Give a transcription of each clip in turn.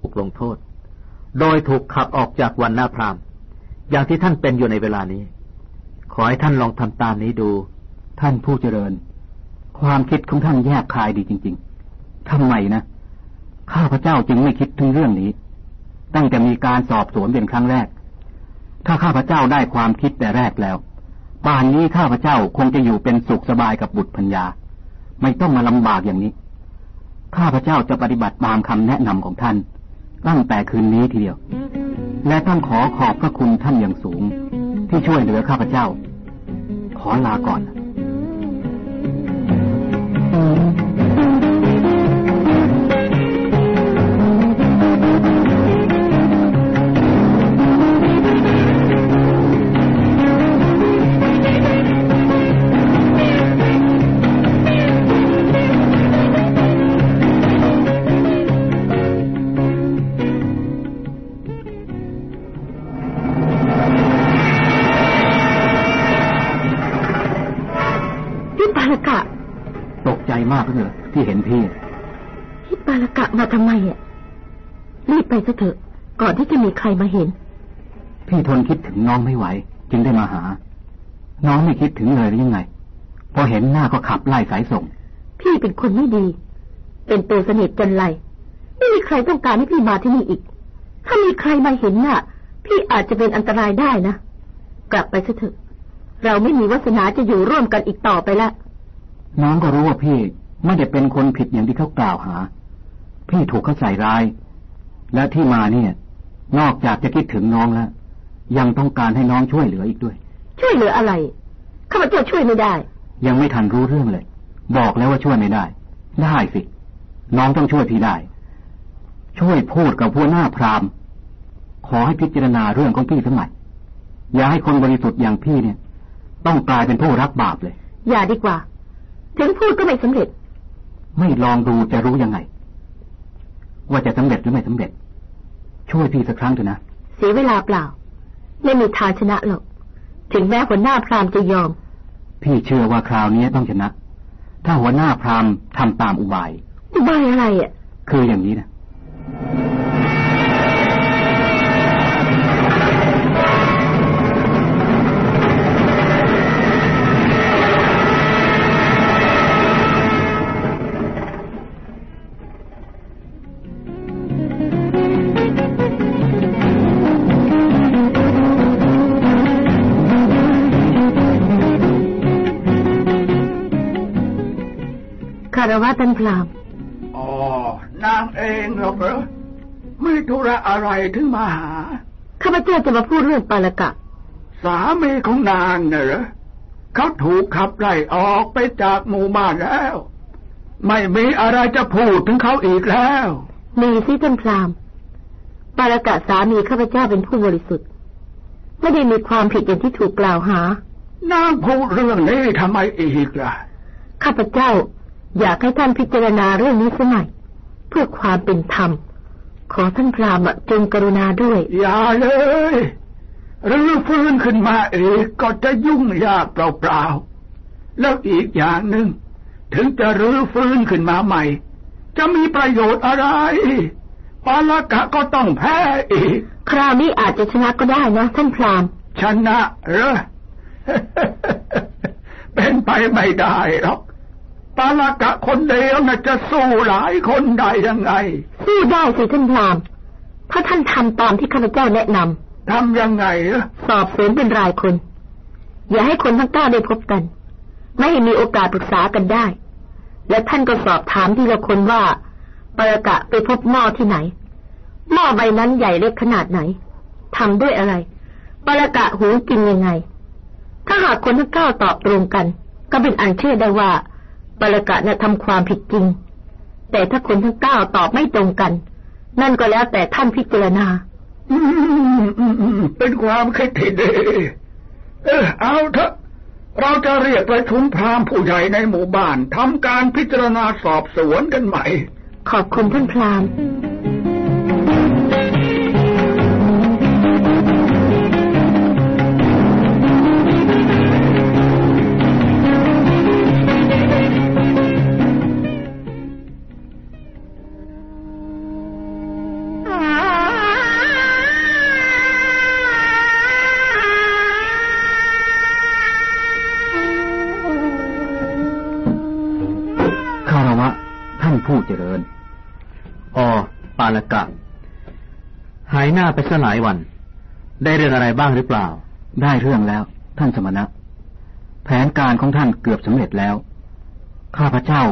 ถูกลงโทษ โดยถูกขับออกจากวันหน้าพรามอย่างที่ท่านเป็นอยู่ในเวลานี้ ขอให้ท่านลองทำตามนี้ดู ท่านผู้เจริญ ความคิดของท่านแยกคายดีจริง ๆทำไมนะ ข้าพเจ้าจึงไม่คิดถึงเรื่องนี้ ตั้งแต่มีการสอบสวนเป็นครั้งแรก ถ้าข้าพเจ้าได้ความคิดแต่แรกแล้วป่านนี้ข้าพเจ้าคงจะอยู่เป็นสุขสบายกับบุตรพัญญา ไม่ต้องมาลำบากอย่างนี้ ข้าพเจ้าจะปฏิบัติตามคำแนะนำของท่าน ตั้งแต่คืนนี้ทีเดียว และต้องขอขอบพระคุณท่านอย่างสูง ที่ช่วยเหลือข้าพเจ้า ขอลาก่อน ที่เห็นพี่พี่ปาลกะมาทำไมอะรีบไปซะเถอะ ก่อนที่จะมีใครมาเห็น พี่ทนคิดถึงน้องไม่ไหว จึงได้มาหา น้องไม่คิดถึงเลยหรือยังไง พอเห็นหน้าก็ขับไล่สายส่ง พี่เป็นคนไม่ดี เป็นตัวสนิทจันไรไม่มีใครต้องการให้พี่มาที่นี่อีก ถ้ามีใครมาเห็นน่ะ พี่อาจจะเป็นอันตรายได้นะ กลับไปซะเถอะ เราไม่มีวาสนาจะอยู่ร่วมกันอีกต่อไปแล้วน้องก็รู้ว่าพี่ ไม่ได้เป็นคนผิดอย่างที่เขากล่าวหา พี่ถูกเขาใส่ร้าย และที่มาเนี่ย นอกจากจะคิดถึงน้องแล้วยังต้องการให้น้องช่วยเหลืออีกด้วย ช่วยเหลืออะไรข้าพเจ้าช่วยไม่ได้ ยังไม่ทันรู้เรื่องเลย บอกแล้วว่าช่วยไม่ได้ ได้สิ น้องต้องช่วยพี่ได้ ช่วยพูดกับพวกหน้าพรามขอให้พิจารณาเรื่องของพี่สมัยอย่าให้คนบริสุทธิ์อย่างพี่เนี่ย ต้องกลายเป็นผู้รับบาปเลย อย่าดีกว่า ถึงพูดก็ไม่สำเร็จ ไม่ลองดูจะรู้ยังไง ว่าจะสำเร็จหรือไม่สำเร็จ ช่วยพี่สักครั้งเถอะนะ เสียเวลาเปล่า ไม่มีทางชนะหรอก ถึงแม้หัวหน้าพรามจะยอม พี่เชื่อว่าคราวนี้ต้องชนะ ถ้าหัวหน้าพรามทำตามอุบาย อุบายอะไรอะ คืออย่างนี้นะารวะท่านพรามอ๋อนางเองหรอกเหรอไม่ธุระอะไรถึงมาหา ข้าพเจ้าจะมาพูดเรื่องปาลกะ สามีของนางเนอะเขาถูกขับไล่ออกไปจากหมู่บ้านแล้ว ไม่มีอะไรจะพูดถึงเขาอีกแล้ว มีสิท่านพรามปาลกะสามีข้าพเจ้าเป็นผู้บริสุทธิ์ ไม่ได้มีความผิดอย่างที่ถูกกล่าวหา นางพูดเรื่องนี้ทำไมอีกล่ะ ข้าพเจ้า อยากให้ท่านพิจารณาเรื่องนี้สักหน่อยเพื่อความเป็นธรรม ขอท่านพรามจงกรุณาด้วย อย่าเลยรื้อฟื้นขึ้นมาเองก็จะยุ่งยากเปล่าๆ แล้วอีกอย่างหนึ่ง ถึงจะรื้อฟื้นขึ้นมาใหม่ จะมีประโยชน์อะไรปาลกะก็ต้องแพ้อีก คราวนี้อาจจะชนะก็ได้นะท่านพรามชนะเหรอเป็นไปไม่ได้หรอก ปาลกะคนเดียวน่ะจะสู้หลายคนได้ยังไง สู้ได้สิท่านพรามถ้าท่านทำตามที่ข้าพเจ้าแนะนำทำยังไงสอบสวนเป็นรายคน อย่าให้คนทั้งเก้าได้พบกัน ไม่ให้มีโอกาสปรึกษากันได้ และท่านก็สอบถามทีละคนว่าปาลกะไปพบหม้อที่ไหน หม้อใบนั้นใหญ่เล็กขนาดไหนทำด้วยอะไรปาลกะหูกินยังไง ถ้าหากคนทั้งเก้าตอบตรงกัน ก็เป็นอันเชื่อได้ว่า ปรกะน่ะทำความผิดจริง แต่ถ้าคนทั้งเก้าตอบไม่ตรงกัน นั่นก็แล้วแต่ท่านพิจารณาเป็นความคิดที่ดีเออเอาเถอะเราจะเรียกประชุมพราหมณ์ผู้ใหญ่ในหมู่บ้านทำการพิจารณาสอบสวนกันใหม่ ขอบคุณท่านพราหมายหน้าไปสหลายวัน ได้เรื่องอะไรบ้างหรือเปล่า ได้เรื่องแล้ว ท่านสมณะ แผนการของท่านเกือบสำเร็จแล้ว ข้าพเจ้า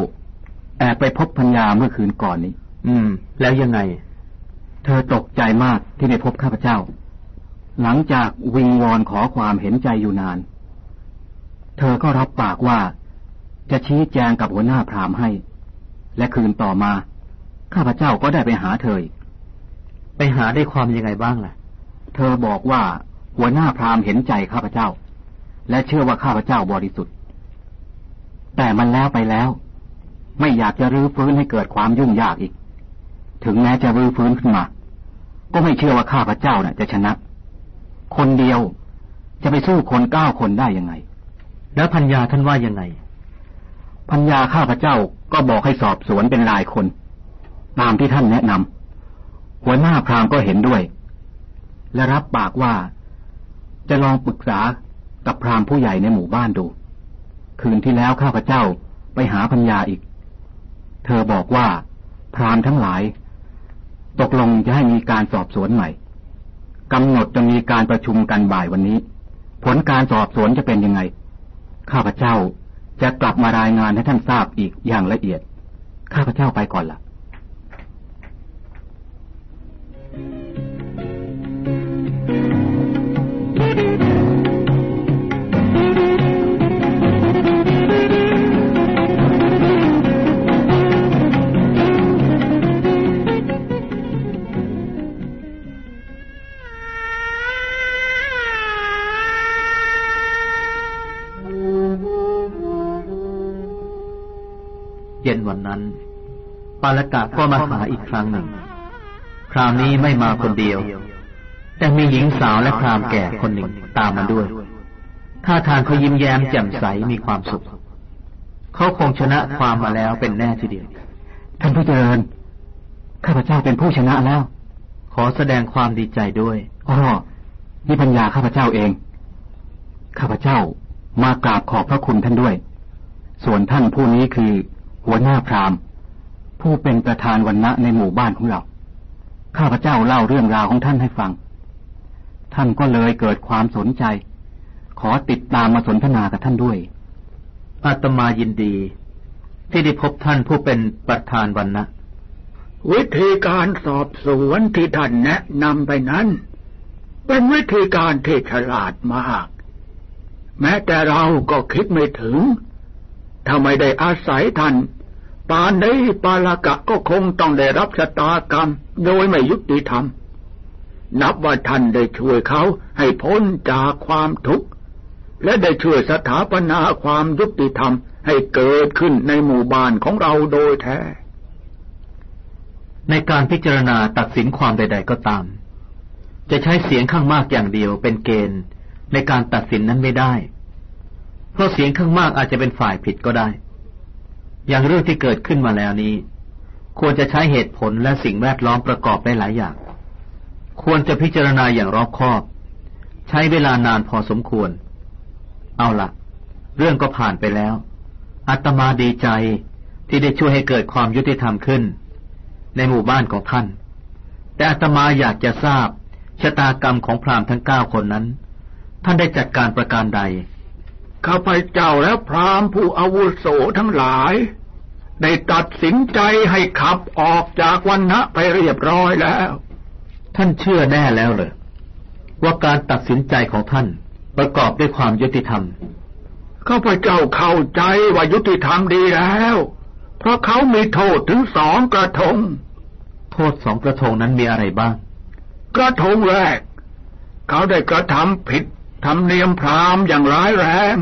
แอบไปพบพัญญาเมื่อคืนก่อนนี้ อืม แล้วยังไง เธอตกใจมากที่ได้พบข้าพเจ้า หลังจากวิงวอนขอความเห็นใจอยู่นาน เธอก็รับปากว่าจะชี้แจงกับหัวหน้าพราหมณ์ให้ และคืนต่อมา ข้าพเจ้าก็ได้ไปหาเธออีก ไปหาได้ความยังไงบ้างล่ะ เธอบอกว่าหัวหน้าพราหมณ์เห็นใจข้าพเจ้า และเชื่อว่าข้าพเจ้าบริสุทธิ์ แต่มันแล้วไปแล้ว ไม่อยากจะรื้อฟื้นให้เกิดความยุ่งยากอีก ถึงแม้จะรื้อฟื้นขึ้นมา ก็ไม่เชื่อว่าข้าพเจ้าน่ะ จะชนะ คนเดียวจะไปสู้คนเก้าคนได้ยังไง แล้วพัญญาท่านว่ายังไง พัญญาข้าพเจ้าก็บอกให้สอบสวนเป็นรายคน ตามที่ท่านแนะนำ หัวหน้าพราหมณ์ก็เห็นด้วย และรับปากว่า จะลองปรึกษากับพราหมณ์ผู้ใหญ่ในหมู่บ้านดู คืนที่แล้วข้าพเจ้าไปหาพัญญาอีก เธอบอกว่า พราหมณ์ทั้งหลาย ตกลงจะให้มีการสอบสวนใหม่กำหนดจะมีการประชุมกันบ่ายวันนี้ ผลการสอบสวนจะเป็นยังไง ข้าพเจ้าจะกลับมารายงานให้ท่านทราบอีกอย่างละเอียด ข้าพเจ้าไปก่อนละ่ะ เย็นวันนั้น ปาลกะก็มาหาอีกครั้งหนึ่ง คราวนี้ไม่มาคนเดียว แต่มีหญิงสาวและพรามแก่คนหนึ่งตามมาด้วย ท่าทางเขายิ้มแย้มแจ่มใสมีความสุข เขาคงชนะความมาแล้วเป็นแน่ทีเดียว ท่านผู้เจริญ ข้าพเจ้าเป็นผู้ชนะแล้ว ขอแสดงความดีใจด้วยอ๋อนี่ปัญญาข้าพเจ้าเอง ข้าพเจ้ามากราบขอบพระคุณท่านด้วย ส่วนท่านผู้นี้คือ หัวหน้าพราหมณ์ ผู้เป็นประธานวันณะในหมู่บ้านของเรา ข้าพเจ้าเล่าเรื่องราวของท่านให้ฟัง ท่านก็เลยเกิดความสนใจ ขอติดตามมาสนทนากับท่านด้วย อาตมายินดี ที่ได้พบท่านผู้เป็นประธานวันนะวิธีการสอบสวนที่ท่านแนะนำไปนั้น เป็นวิธีการที่ฉลาดมาก แม้แต่เราก็คิดไม่ถึง ถ้าไม่ได้อาศัยท่านปานนี้ปาลกะก็คงต้องได้รับชะตากรรม โดยไม่ยุติธรรม นับว่าท่านได้ช่วยเขาให้พ้นจากความทุกข์ และได้ช่วยสถาปนาความยุติธรรมให้เกิดขึ้นในหมู่บ้านของเราโดยแท้ ในการพิจารณาตัดสินความใด ๆ ก็ตาม จะใช้เสียงข้างมากอย่างเดียวเป็นเกณฑ์ในการตัดสินนั้นไม่ได้ เพราะเสียงข้างมากอาจจะเป็นฝ่ายผิดก็ได้ อย่างเรื่องที่เกิดขึ้นมาแล้วนี้ ควรจะใช้เหตุผลและสิ่งแวดล้อมประกอบได้หลายอย่าง ควรจะพิจารณาอย่างรอบคอบ ใช้เวลานานพอสมควร เอาละเรื่องก็ผ่านไปแล้วอาตมาดีใจที่ได้ช่วยให้เกิดความยุติธรรมขึ้น ในหมู่บ้านของท่าน แต่อาตมาอยากจะทราบชะตากรรมของพรามทั้งเก้าคนนั้น ท่านได้จัดการประการใด ข้าพเจ้าและพราหมณ์ผู้อาวุโสทั้งหลาย ได้ตัดสินใจให้ขับออกจากวันนะไปเรียบร้อยแล้ว ท่านเชื่อแน่แล้วเหรอว่าการตัดสินใจของท่านประกอบด้วยความยุติธรรมข้าพเจ้าเข้าใจว่ายุติธรรมดีแล้ว เพราะเขามีโทษถึงสองกระทง โทษสองกระทงนั้นมีอะไรบ้าง กระทงแรก เขาได้กระทำผิด ธรรมเนียมพราหมณ์อย่างร้ายแรง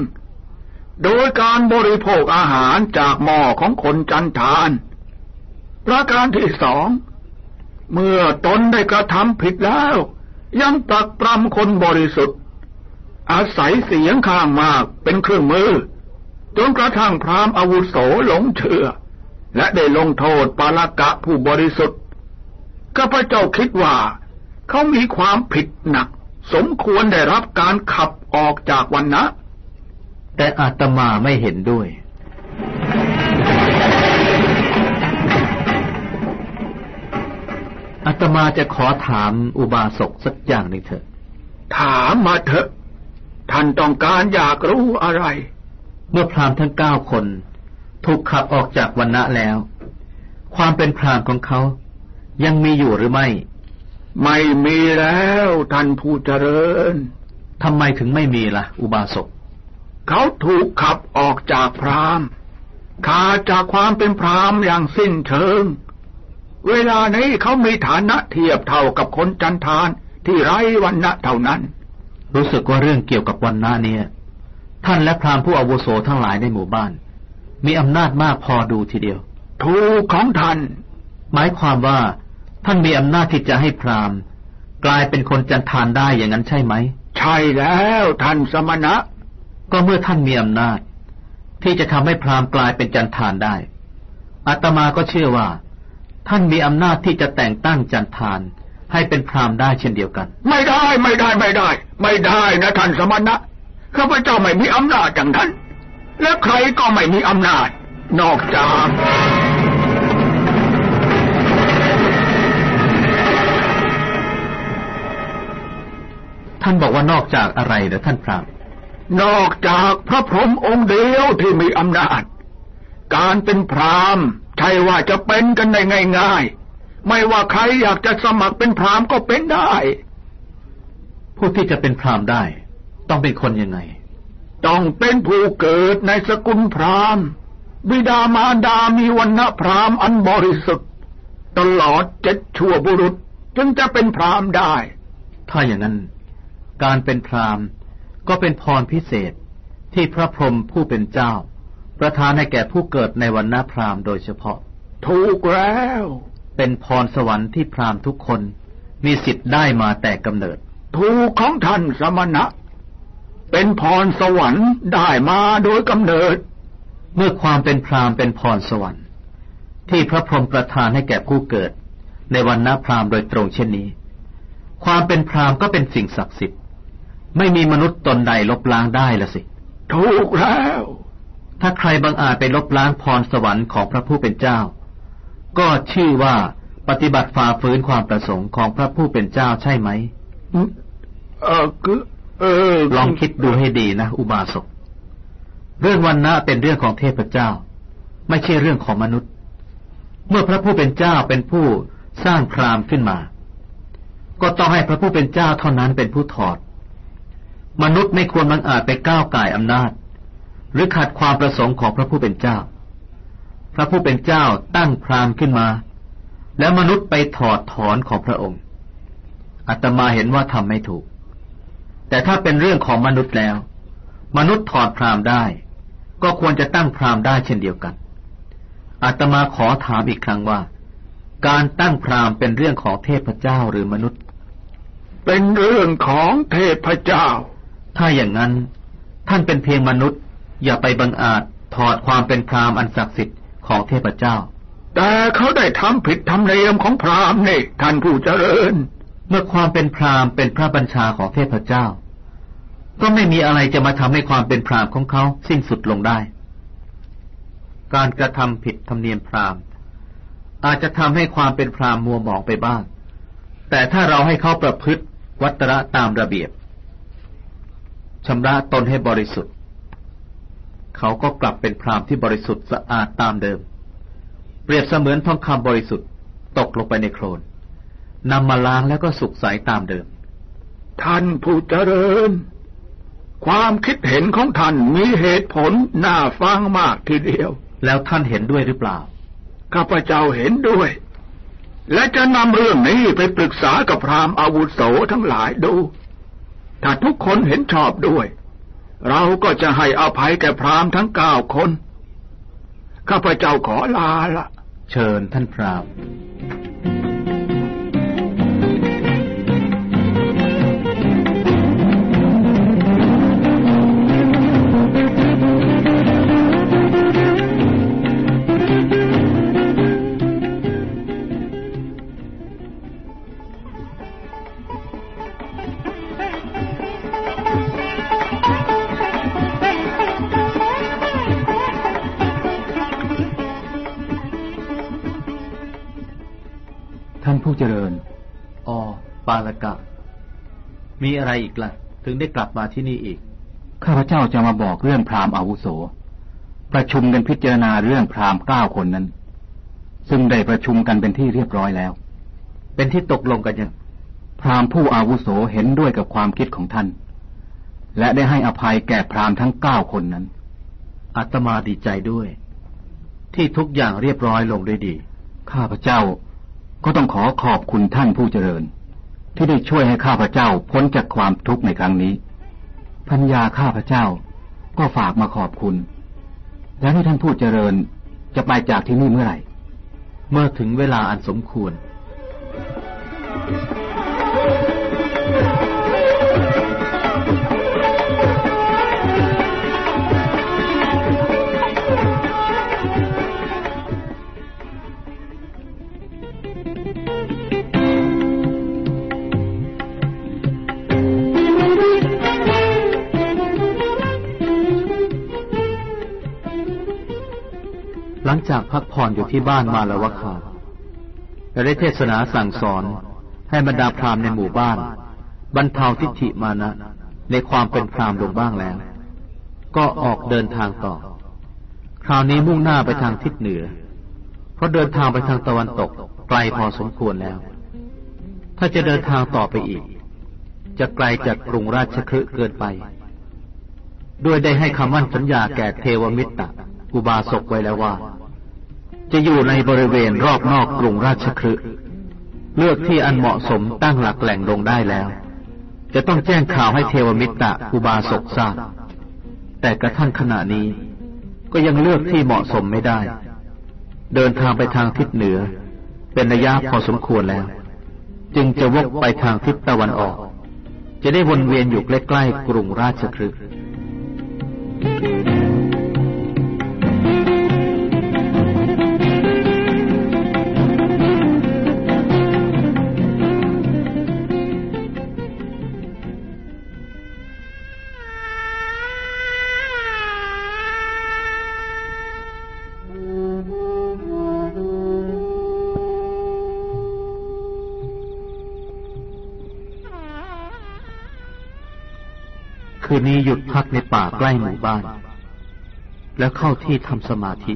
โดยการบริโภคอาหารจากหม้อของคนจันทานประการที่สอง เมื่อตนได้กระทำผิดแล้ว ยังตักปรำคนบริสุทธิ์ อาศัยเสียงข้างมากเป็นเครื่องมือ จนกระทั่งพราหมณ์อาวุโสหลงเชื่อ และได้ลงโทษปาลกะผู้บริสุทธิ์ข้าพเจ้าคิดว่า เขามีความผิดหนัก สมควรได้รับการขับออกจากวันนะ แต่อาตมาไม่เห็นด้วยพอาตมาจะขอถามอุบาสกสักอย่างหนึ่งเถอะ ถามมาเถอะ ท่านต้องการอยากรู้อะไร เมื่อพราหมณ์ทั้งเก้าคน ถูกขับออกจากวันณะแล้ว ความเป็นพราหมณ์ของเขายังมีอยู่หรือไม่ ไม่มีแล้วท่านผู้เจริญทำไมถึงไม่มีละ่ะ อุบาสกเขาถูกขับออกจากพราหมณ์ขาดจากความเป็นพราหมณ์อย่างสิ้นเชิง เวลานี้เขามีฐานะเทียบเท่ากับคนจันทานที่ไร้วันณะเท่านั้น รู้สึกว่าเรื่องเกี่ยวกับวันณะเนี่ย ท่านและพราหมณ์ผู้อาวุโสทั้งหลายในหมู่บ้าน มีอำนาจมากพอดูทีเดียว ถูกของท่านหมายความว่า ท่านมีอำนาจที่จะให้พราหมณ์ กลายเป็นคนจันทานได้อย่างนั้นใช่ไหม ใช่แล้วท่านสมณะ ก็เมื่อท่านมีอำนาจ ที่จะทำให้พราหมณ์กลายเป็นจันทานได้อาตมาก็เชื่อว่า ท่านมีอำนาจที่จะแต่งตั้งจันทานให้เป็นพราหมณ์ได้เช่นเดียวกัน ไม่ได้ไม่ได้ไม่ได้ ไม่ได้นะท่านสมณะข้าพเจ้าไม่มีอำนาจอย่างท่าน และใครก็ไม่มีอำนาจ นอกจาก ท่านบอกว่านอกจากอะไรเหรอท่านพราหมณ์นอกจากพระพรหมองค์เดียวที่มีอำนาจ การเป็นพราหมณ์ใช่ว่าจะเป็นกันได้ง่ายๆ ไม่ว่าใครอยากจะสมัครเป็นพราหมณ์ก็เป็นได้ ผู้ที่จะเป็นพราหมณ์ได้ ต้องเป็นคนยังไง ต้องเป็นผู้เกิดในสกุลพราหมณ์บิดามารดามีวันณะพราหมณ์อันบริสุทธิ์ตลอดเจ็ดชั่วบุรุษ จึงจะเป็นพราหมณ์ได้ ถ้าอย่างนั้น การเป็นพราหมณ์ ก็เป็นพรพิเศษที่พระพรหมผู้เป็นเจ้า ประทานให้แก่ผู้เกิดในวันณะพราหมณ์โดยเฉพาะ ถูกแล้ว เป็นพรสวรรค์ที่พราหมณ์ทุกคนมีสิทธิ์ได้มาแต่กำเนิด ถูกของท่านสมณะ เป็นพรสวรรค์ได้มาโดยกำเนิด เมื่อความเป็นพราหมณ์เป็นพรสวรรค์ ที่พระพรหมประทานให้แก่ผู้เกิด ในวันณะพราหมณ์โดยตรงเช่นนี้ ความเป็นพราหมณ์ก็เป็นสิ่งศักดิ์สิทธิ์ ไม่มีมนุษย์ตนใดลบล้างได้ละสิ ถูกแล้ว ถ้าใครบังอาจไปลบล้างพรสวรรค์ของพระผู้เป็นเจ้า ก็ชื่อว่าปฏิบัติฝ่าฝืนความประสงค์ของพระผู้เป็นเจ้าใช่ไหมเออคือเออ ลองคิดดูให้ดีนะ อุบาสก เรื่องวันนะเป็นเรื่องของเทพเจ้า ไม่ใช่เรื่องของมนุษย์ เมื่อพระผู้เป็นเจ้าเป็นผู้สร้างพรามขึ้นมา ก็ต้องให้พระผู้เป็นเจ้าเท่านั้นเป็นผู้ถอด มนุษย์ไม่ควรบังอาจไปก้าวไก่อำนาจ หรือขัดความประสงค์ของพระผู้เป็นเจ้า พระผู้เป็นเจ้าตั้งพรามขึ้นมา แล้วมนุษย์ไปถอดถอนของพระองค์อาตมาเห็นว่าทำไม่ถูก แต่ถ้าเป็นเรื่องของมนุษย์แล้ว มนุษย์ถอดพรามได้ ก็ควรจะตั้งพรามได้เช่นเดียวกันอาตมาขอถามอีกครั้งว่า การตั้งพรามเป็นเรื่องของเทพเจ้าหรือมนุษย์ เป็นเรื่องของเทพเจ้า ถ้าอย่างนั้น ท่านเป็นเพียงมนุษย์ อย่าไปบังอาจถอดความเป็นพรามอันศักดิ์สิทธิ์ของเทพเจ้า แต่เขาได้ทำผิดธรรมเนียมของพราหมณ์นี่ท่านผู้เจริญ เมื่อความเป็นพรามเป็นพระบัญชาของเทพเจ้า ก็ไม่มีอะไรจะมาทำให้ความเป็นพรามของเขาสิ้นสุดลงได้ การกระทำผิดธรรมเนียมพรามอาจจะทำให้ความเป็นพรามมัวหมองไปบ้าง แต่ถ้าเราให้เขาประพฤติวัตระตามระเบียบ ชำระตนให้บริสุทธิ์ เขาก็กลับเป็นพรามที่บริสุทธิ์สะอาดตามเดิม เปรียบเสมือนทองคำบริสุทธิ์ ตกลงไปในโคลนนำมาล้างแล้วก็สุกใสตามเดิม ท่านผู้เจริญ ความคิดเห็นของท่านมีเหตุผลน่าฟังมากทีเดียว แล้วท่านเห็นด้วยหรือเปล่า ข้าพเจ้าเห็นด้วย และจะนำเรื่องนี้ไปปรึกษากับพราหมณ์อาวุโสทั้งหลายดู ถ้าทุกคนเห็นชอบด้วย เราก็จะให้อภัยแก่พราหมณ์ทั้งเก้าคน ข้าพเจ้าขอลาละ เชิญท่านพราหมณ์ ผู้เจริญอ๋อปาลกะ มีอะไรอีกละ่ะ ถึงได้กลับมาที่นี่อีก ข้าพเจ้าจะมาบอกเรื่องพราหมณ์อาวุโส ประชุมกันพิจารณาเรื่องพราหมณ์เก้าคนนั้น ซึ่งได้ประชุมกันเป็นที่เรียบร้อยแล้ว เป็นที่ตกลงกันยัง พราหมณ์ผู้อาวุโสเห็นด้วยกับความคิดของท่าน และได้ให้อภัยแก่พราหมณ์ทั้งเก้าคนนั้น อาตมาดีใจด้วย ที่ทุกอย่างเรียบร้อยลงด้วยดี ข้าพเจ้า ก็ต้องขอขอบคุณท่านผู้เจริญ ที่ได้ช่วยให้ข้าพเจ้าพ้นจากความทุกข์ในครั้งนี้พัญญาข้าพเจ้าก็ฝากมาขอบคุณ และให้ท่านผู้เจริญจะไปจากที่นี่เมื่อไหร่ เมื่อถึงเวลาอันสมควรห ลังจากพักผ่อนอยู่ที่บ้านมาล้ววะคาและได้เทศนาสั่งสอนให้บรรดาพราหมณ์ในหมู่บ้าน บรรเทาทิฏฐิมานะ ในความเป็นพราหมณ์ลงบ้างแล้ว ก็ออกเดินทางต่อ คราวนี้มุ่งหน้าไปทางทิศเหนือ เพราะเดินทางไปทางตะวันตกไกลพอสมควรแล้ว ถ้าจะเดินทางต่อไปอีก จะไกลจากกรุงราชคฤห์เกินไป ด้วยได้ให้คำมั่นสัญญาแก่เทวมิตรอุบาสกไว้แล้วว่า จะอยู่ในบริเวณรอบนอกกรุงราชคฤห์เลือกที่อันเหมาะสมตั้งหลักแหล่งลงได้แล้ว จะต้องแจ้งข่าวให้เทวมิตรอุบาสกทราบ แต่กระทั่งขณะนี้ ก็ยังเลือกที่เหมาะสมไม่ได้ เดินทางไปทางทิศเหนือ เป็นระยะพอสมควรแล้ว จึงจะวกไปทางทิศตะวันออก จะได้วนเวียนอยู่ใกล้ๆกรุงราชคฤห์าใกล้หมู่บ้าน แล้วเข้าที่ทำสมาธิ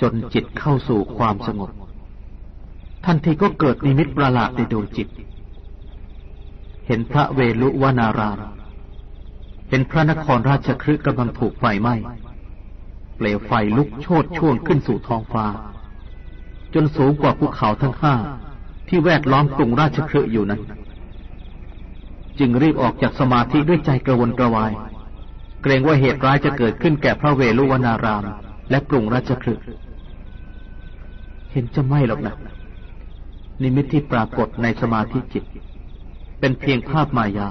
จนจิตเข้าสู่ความสงบทันทีก็เกิดนิมิตประหลาดในดวงจิต เห็นพระเวลุวนารามเป็นพระนครราชคฤห์กำลังถูกไฟไหม้ เปลวไฟลุกโชดช่วงขึ้นสู่ท้องฟ้า จนสูงกว่าภูเขาทั้งห้าที่แวดล้อมกรุงราชคฤห์อยู่นั้น จึงรีบออกจากสมาธิด้วยใจกระวนกระวาย เกรงว่าเหตุร้ายจะเกิดขึ้นแก่พระเวลุวนาราม และกรุงราชคฤห์เห็นจะไม่หรอกนะนิมิตที่ปรากฏในสมาธิจิต เป็นเพียงภาพมายา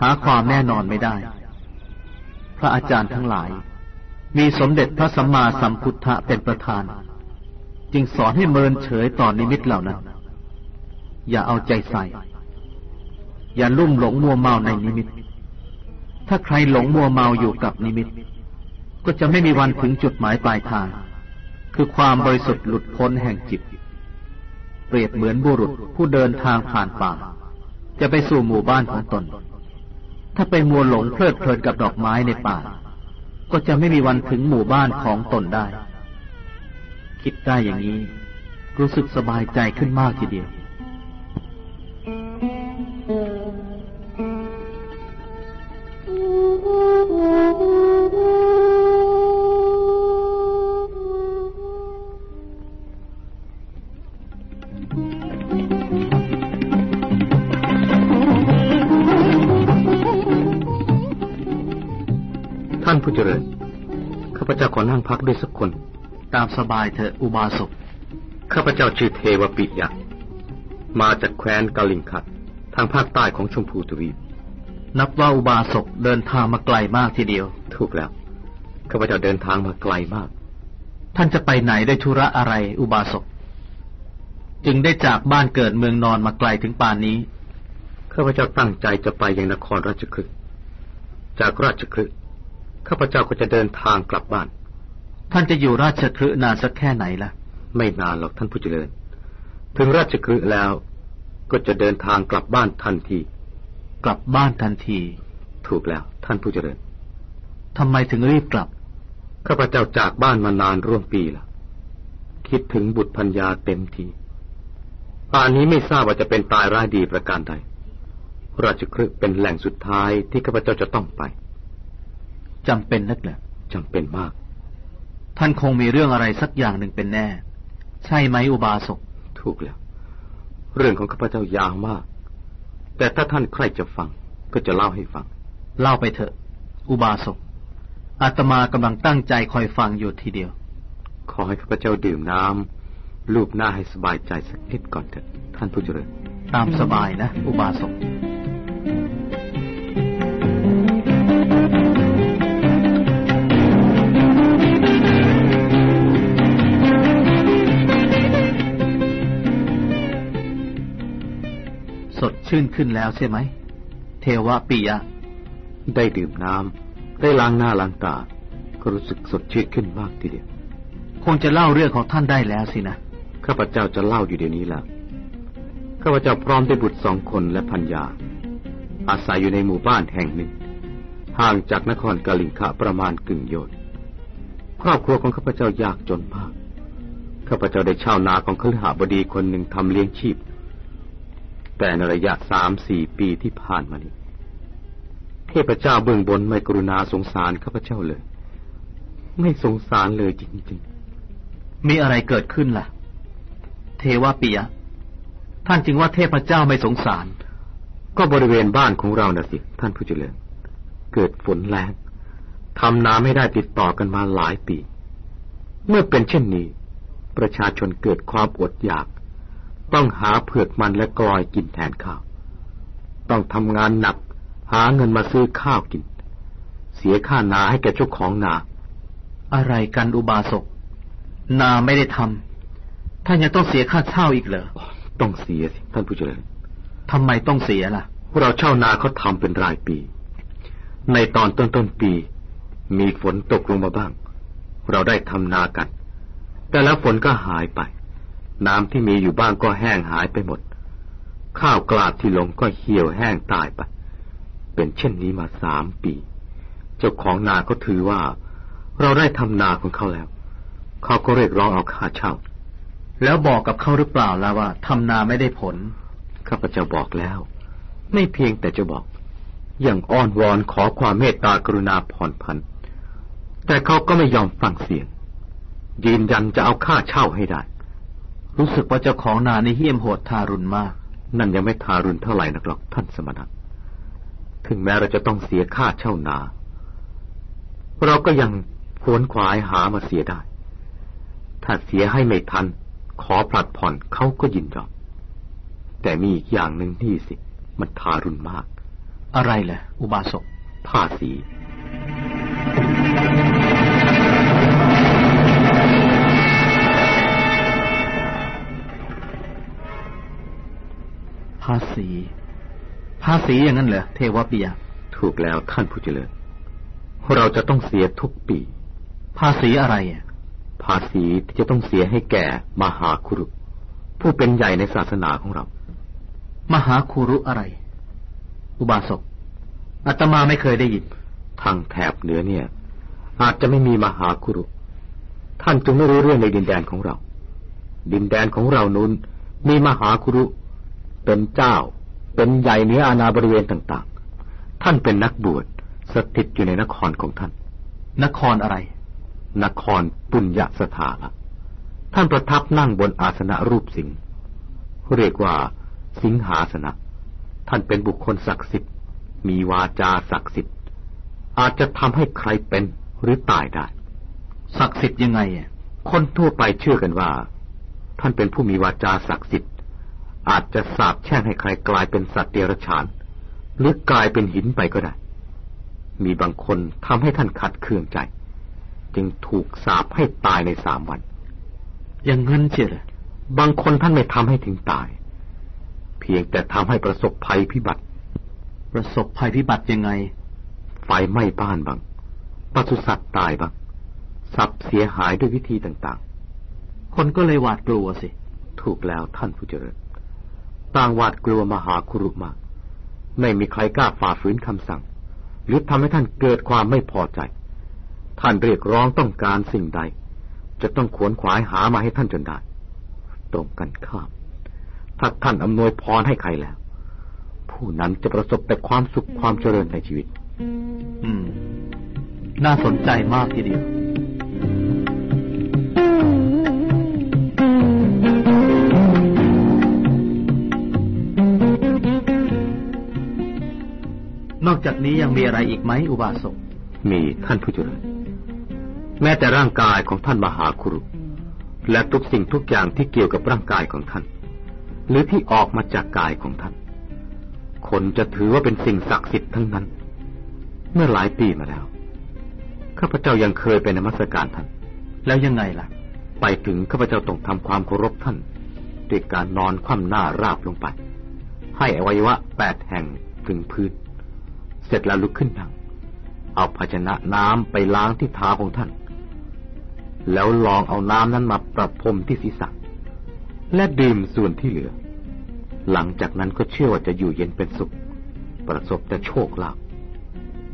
หาความแน่นอนไม่ได้ พระอาจารย์ทั้งหลาย มีสมเด็จพระสัมมาสัมพุทธะเป็นประธาน จึงสอนให้เมินเฉยต่อนนิมิตเหล่านั้น อย่าเอาใจใส่ อย่าลุ่มหลงมัวเมาในนิมิต ถ้าใครหลงมัวเมาอยู่กับนิมิต ก็จะไม่มีวันถึงจุดหมายปลายทาง คือความบริสุทธิ์หลุดพ้นแห่งจิต เปรียบเหมือนบุรุษผู้เดินทางผ่านป่า จะไปสู่หมู่บ้านของตน ถ้าไปมัวหลงเพลิดเพลินกับดอกไม้ในป่า ก็จะไม่มีวันถึงหมู่บ้านของตนได้ คิดได้อย่างนี้ รู้สึกสบายใจขึ้นมากทีเดียว นั่งพักด้วยสักคน ตามสบายเถอะอุบาสก ข้าพเจ้าชื่อเทวปิยะ มาจากแคว้นกาลิงคัดทางภาคใต้ของชมพูทวีป นับว่าอุบาสกเดินทางมาไกลมากทีเดียว ถูกแล้ว ข้าพเจ้าเดินทางมาไกลมาก ท่านจะไปไหนได้ธุระอะไรอุบาสก จึงได้จากบ้านเกิดเมืองนอนมาไกลถึงป่านนี้ ข้าพเจ้าตั้งใจจะไปยังนครราชคฤห์ จากราชคฤห์ข้าพเจ้าก็จะเดินทางกลับบ้าน ท่านจะอยู่ราชคฤห์นานสักแค่ไหนล่ะ ไม่นานหรอกท่านผู้เจริญ ถึงราชคฤห์แล้วก็จะเดินทางกลับบ้านทันที กลับบ้านทันที ถูกแล้ว ท่านผู้เจริญทำไมถึงรีบกลับ ข้าพเจ้าจากบ้านมานานร่วมปีแล้วคิดถึงบุตรพัญญาเต็มทีป่านนี้ไม่ทราบว่าจะเป็นตายร้ายดีประการใด ราชคฤห์เป็นแหล่งสุดท้ายที่ข้าพเจ้าจะต้องไปจำเป็นนักเหรอจำเป็นมาก ท่านคงมีเรื่องอะไรสักอย่างหนึ่งเป็นแน่ ใช่ไหมอุบาสกถูกแล้ว เรื่องของข้าพเจ้ายาวมาก แต่ถ้าท่านใครจะฟัง ก็จะเล่าให้ฟัง เล่าไปเถอะ อุบาสกอาตมากำลังตั้งใจคอยฟังอยู่ทีเดียว ขอให้ข้าพเจ้าดื่มน้ำลูบหน้าให้สบายใจสักนิดก่อนเถอะ ท่านผู้เจริญ ตามสบายนะ อุบาสก ชื่นขึ้นแล้วใช่ไหม เทวปิยะ ได้ดื่มน้ำได้ล้างหน้าล้างตา ก็รู้สึกสดชื่นขึ้นมากทีเดียว คงจะเล่าเรื่องของท่านได้แล้วสินะ ข้าพเจ้าจะเล่าอยู่เดี๋ยวนี้แล้วข้าพเจ้าพร้อมด้วยบุตรสองคนและพัญญา อาศัยอยู่ในหมู่บ้านแห่งหนึ่ง ห่างจากนครกาลิงคะประมาณกึ่งโยชน์ครอบครัวของข้าพเจ้ายากจนมาก ข้าพเจ้าได้เช่านาของคฤหบดีคนหนึ่งทำเลี้ยงชีพ แต่ในระยะสามสี่ปีที่ผ่านมานี้เทพเจ้าเบื้องบนไม่กรุณาสงสารข้าพเจ้าเลย ไม่สงสารเลยจริงๆ มีอะไรเกิดขึ้นล่ะ เทวปิยะ ท่านจึงว่าเทพเจ้าไม่สงสาร ก็บริเวณบ้านของเราน่ะสิ ท่านผู้เจริญ เกิดฝนแรงทำนาไม่ได้ติดต่อกันมาหลายปี เมื่อเป็นเช่นนี้ ประชาชนเกิดความอดอยาก ต้องหาเผือกมันและกลอยกินแทนข้าว ต้องทำงานหนัก หาเงินมาซื้อข้าวกิน เสียค่านาให้แก่เจ้าของนา อะไรกันอุบาสก นาไม่ได้ทำท่านยังต้องเสียค่าเช่าอีกเหรอ ต้องเสียสิท่านผู้เจริญทำไมต้องเสียล่ะ เราเช่านาเขาทำเป็นรายปี ในตอนต้นต้นๆปี มีฝนตกลงมาบ้าง เราได้ทำนากัน แต่แล้วฝนก็หายไป น้ำที่มีอยู่บ้างก็แห้งหายไปหมด ข้าวกลาดที่ลงก็เหี่ยวแห้งตายไป เป็นเช่นนี้มาสามปี เจ้าของนาก็ถือว่า เราได้ทำนาของเขาแล้ว เขาก็เรียกร้องเอาค่าเช่า แล้วบอกกับเขาหรือเปล่าล่ะว่าทำนาไม่ได้ผล ข้าพเจ้าบอกแล้ว ไม่เพียงแต่จะบอก อย่างอ้อนวอนขอความเมตตากรุณาผ่อนผัน แต่เขาก็ไม่ยอมฟังเสียง ยืนยันจะเอาค่าเช่าให้ได้ รู้สึกว่าเจ้าของนาในเหี้ยมโหดทารุณมาก นั่นยังไม่ทารุณเท่าไหร่นักหรอกท่านสมณะ ถึงแม้เราจะต้องเสียค่าเช่านา เราก็ยังขวนขวายหามาเสียได้ ถ้าเสียให้ไม่ทัน ขอผลัดผ่อนเขาก็ยินยอม แต่มีอีกอย่างหนึ่งนี่สิ มันทารุณมาก อะไรแหละอุบาสกภาษี ภาษี ภาษีอย่างนั้นเหรอเทวปิยะถูกแล้วท่านผู้เจริญเราจะต้องเสียทุกปี ภาษีอะไรอะภาษีที่จะต้องเสียให้แก่มหาคุรุ ผู้เป็นใหญ่ในศาสนาของเรา มหาคุรุอะไร อุบาสกอาตมาไม่เคยได้ยินทางแถบเหนือเนี่ย อาจจะไม่มีมหาคุรุ ท่านจึงไม่รู้เรื่องในดินแดนของเรา ดินแดนของเรานู้นมีมหาคุรุ เป็นเจ้า เป็นใหญ่เหนืออาณาบริเวณต่าง ๆ ท่านเป็นนักบวชสถิตอยู่ในนครของท่าน นครอะไร นครปุญญสถาละท่านประทับนั่งบนอาสนะรูปสิงห์เรียกว่า สิงหาสนะ ท่านเป็นบุคคลศักดิ์สิทธิ์ มีวาจาศักดิ์สิทธิ์ อาจจะทำให้ใครเป็นหรือตายได้ ศักดิ์สิทธิ์ยังไงอะคนทั่วไปเชื่อกันว่า ท่านเป็นผู้มีวาจาศักดิ์สิทธิ์ อาจจะสาบแช่งให้ใครกลายเป็นสัตว์เดรัจฉาน หรือกลายเป็นหินไปก็ได้ มีบางคนทำให้ท่านขัดเคืองใจ จึงถูกสาปให้ตายในสามวัน อย่างนั้นเชียวเหรอบางคนท่านไม่ทำให้ถึงตาย เพียงแต่ทำให้ประสบภัยพิบัติ ประสบภัยพิบัติยังไง ไฟไหม้บ้านบางปศุสัตว์ตายบางทรัพย์เสียหายด้วยวิธีต่างคนก็เลยหวาดกลัวสิๆถูกแล้วท่านผู้เจริญ ต่างหวาดกลัวมหาคุรุมากไม่มีใครกล้าฝ่าฝืนคำสั่ง หรือทำให้ท่านเกิดความไม่พอใจ ท่านเรียกร้องต้องการสิ่งใด จะต้องขวนขวายหามาให้ท่านจนได้ ตรงกันข้าม ถ้าท่านอำนวยพรให้ใครแล้ว ผู้นั้นจะประสบแต่ความสุขความเจริญในชีวิต อืม น่าสนใจมากทีเดียว นอกจากนี้ยังมีอะไรอีกไหมอุบาสก มีท่านผู้เจริญ แม้แต่ร่างกายของท่านมหาคุรุ และทุกสิ่งทุกอย่างที่เกี่ยวกับร่างกายของท่าน หรือที่ออกมาจากกายของท่าน คนจะถือว่าเป็นสิ่งศักดิ์สิทธิ์ทั้งนั้น เมื่อหลายปีมาแล้ว ข้าพเจ้ายังเคยไปนมัสการท่าน แล้วยังไงล่ะ ไปถึงข้าพเจ้าต้องทำความเคารพท่านด้วยการนอนคว่ำหน้าราบลงไป ให้อวัยวะแปดแห่งถึงพื้น เสร็จแล้วลุกขึ้นนั่ง เอาภาชนะน้ำไปล้างที่เท้าของท่าน แล้วลองเอาน้ำนั้นมาประพรมที่ศีรษะ และดื่มส่วนที่เหลือ หลังจากนั้นก็เชื่อว่าจะอยู่เย็นเป็นสุข ประสบแต่โชคลาภ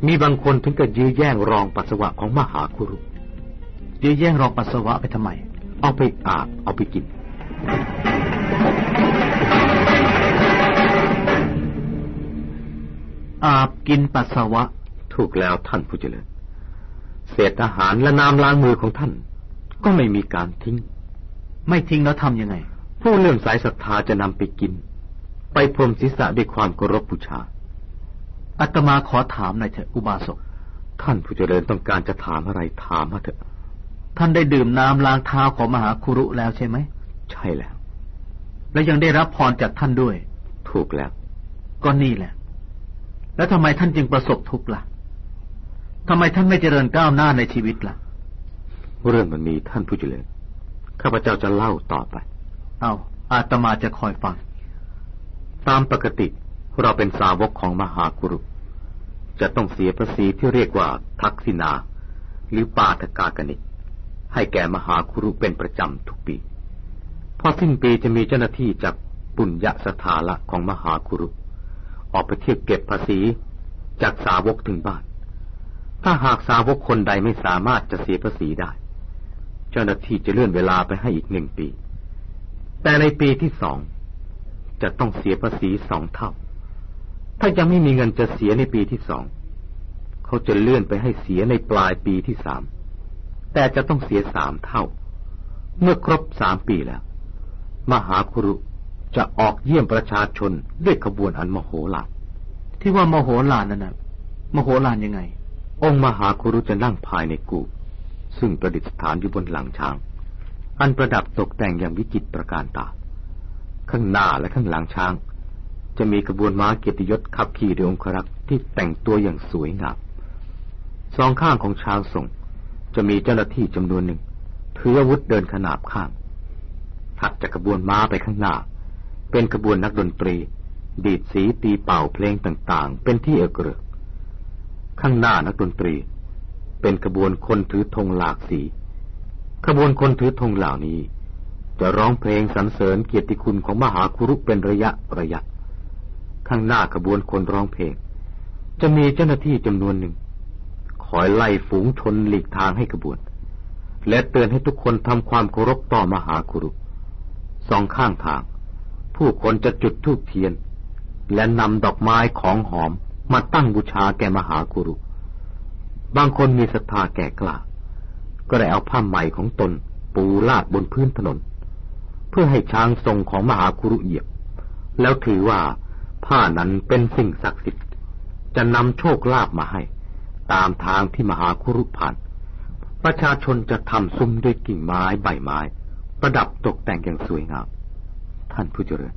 มีบางคนถึงกับยื้อแย่งรองปัสสาวะของมหาคุรุยื้อแย่งรองปัสสาวะไปทำไม เอาไปอาบ เอาไปกิน อาบกินปัสสาวะ ถูกแล้วท่านผู้เจริญ เศษอาหารและน้ำล้างมือของท่าน ก็ไม่มีการทิ้ง ไม่ทิ้งแล้วทำยังไง ผู้เลื่อมสายศรัทธาจะนำไปกิน ไปพรมศีรษะด้วยความเคารพบูชาอาตมาขอถามหน่อยเถอะอุบาสก ท่านผู้เจริญต้องการจะถามอะไรถามมาเถอะ ท่านได้ดื่มน้ำล้างเท้าของมหาคุรุแล้วใช่ไหม ใช่แล้ว และยังได้รับพรจากท่านด้วย ถูกแล้ว ก็นี่แหละ แล้วทำไมท่านจึงประสบทุกข์ล่ะทำไมท่านไม่เจริญก้าวหน้าในชีวิตล่ะ เรื่องมันมีท่านผู้เจริญข้าพเจ้าจะเล่าต่อไป เอาอาตมาจะคอยฟัง ตามปกติเราเป็นสาวกของมหากุรุ จะต้องเสียภาษีที่เรียกว่าทักษินา หรือปาทกากนิกให้แก่มหาคุรุเป็นประจำทุกปี พอสิ้นปีจะมีเจ้าหน้าที่จากปุญญสถาละของมหาคุรุ ออกไปเที่ยวเก็บภาษีจากสาวกถึงบ้าน ถ้าหากสาวกคนใดไม่สามารถจะเสียภาษีได้ เจ้าหน้าที่จะเลื่อนเวลาไปให้อีกหนึ่งปี แต่ในปีที่สองจะต้องเสียภาษีสองเท่า ถ้ายังไม่มีเงินจะเสียในปีที่สอง เขาจะเลื่อนไปให้เสียในปลายปีที่สาม แต่จะต้องเสียสามเท่า เมื่อครบสามปีแล้ว มหาคุรุ จะออกเยี่ยมประชาชนด้วยขบวนอันมโหฬารที่ว่าโมโหลานนั่นนะโมโหลานยังไง องค์มหาคุรุจะนั่งภายในกู่ซึ่งประดิษฐานอยู่บนหลังช้าง อันประดับตกแต่งอย่างวิจิตรประการตา ข้างหน้าและข้างหลังช้าง จะมีกระบวนม้าเกียรติยศขับขี่โดยองครักษ์ที่แต่งตัวอย่างสวยงามสองข้างของช้างส่ง จะมีเจ้าหน้าที่จำนวนหนึ่งถืออาวุธเดินขนาบข้างถัดจากกระบวนม้าไปข้างหน้า เป็นกระบวนนักดนตรี ดีดสีตีเป่าเพลงต่างๆ เป็นที่เอกเกรกข้างหน้านักดนตรี เป็นกระบวนคนถือธงหลากสี ขบวนคนถือธงเหล่านี้ จะร้องเพลงสรรเสริญเกียรติคุณของมหาคุรุเป็นระยะระยะ ข้างหน้าขบวนคนร้องเพลง จะมีเจ้าหน้าที่จำนวนหนึ่งคอยไล่ฝูงชนหลีกทางให้ขบวน และเตือนให้ทุกคนทำความเคารพต่อมหาคุรุสองข้างทาง ผู้คนจะจุดธูปเทียน และนำดอกไม้ของหอมมาตั้งบูชาแก่มหากุรุ บางคนมีศรัทธาแก่กล้า ก็ได้เอาผ้าใหม่ของตนปูลาดบนพื้นถนน เพื่อให้ช้างทรงของมหากุรุเหยียบ แล้วถือว่าผ้านั้นเป็นสิ่งศักดิ์สิทธิ์ จะนำโชคลาภมาให้ ตามทางที่มหาคุรุผ่าน ประชาชนจะทำซุ้มด้วยกิ่งไม้ใบไม้ ประดับตกแต่งอย่างสวยงาม ท่านผู้เจริญ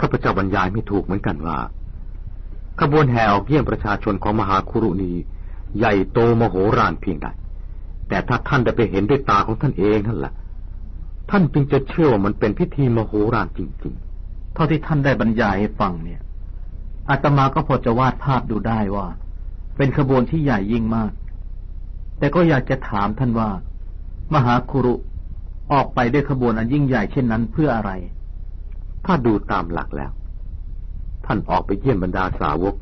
ข้าพเจ้าบรรยายไม่ถูกเหมือนกันว่า ขบวนแห่ออกเยี่ยมประชาชนของมหาคุรุนีใหญ่โตมโหฬารเพียงใด แต่ถ้าท่านได้ไปเห็นด้วยตาของท่านเองนั่นแหละ ท่านจึงจะเชื่อว่ามันเป็นพิธีมโหฬารจริงๆ เท่าที่ท่านได้บรรยายให้ฟังเนี่ยอาตมาก็พอจะวาดภาพดูได้ว่า เป็นขบวนที่ใหญ่ยิ่งมาก แต่ก็อยากจะถามท่านว่า มหาคุรุออกไปด้วยขบวนอันยิ่งใหญ่เช่นนั้นเพื่ออะไร ถ้าดูตามหลักแล้ว ท่านออกไปเยี่ยมบรรดาสาวก